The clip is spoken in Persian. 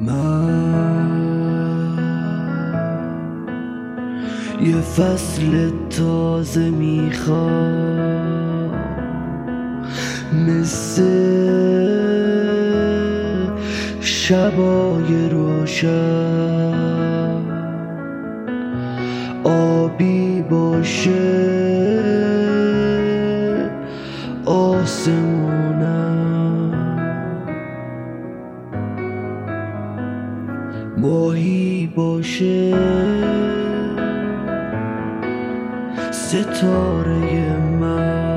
ما یه فصل تازه می‌خوام. مثل شبای روشن. آبی باشه آسمونم. ماهی باشه. ستاره من.